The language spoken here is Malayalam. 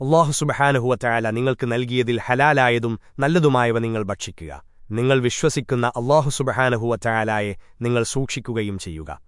അള്ളാഹുസുബഹാനഹുവറ്റായാല നിങ്ങൾക്ക് നൽകിയതിൽ ഹലാലായതും നല്ലതുമായവ നിങ്ങൾ ഭക്ഷിക്കുക. നിങ്ങൾ വിശ്വസിക്കുന്ന അള്ളാഹുസുബഹാനഹുവറ്റായാലായെ നിങ്ങൾ സൂക്ഷിക്കുകയും ചെയ്യുക.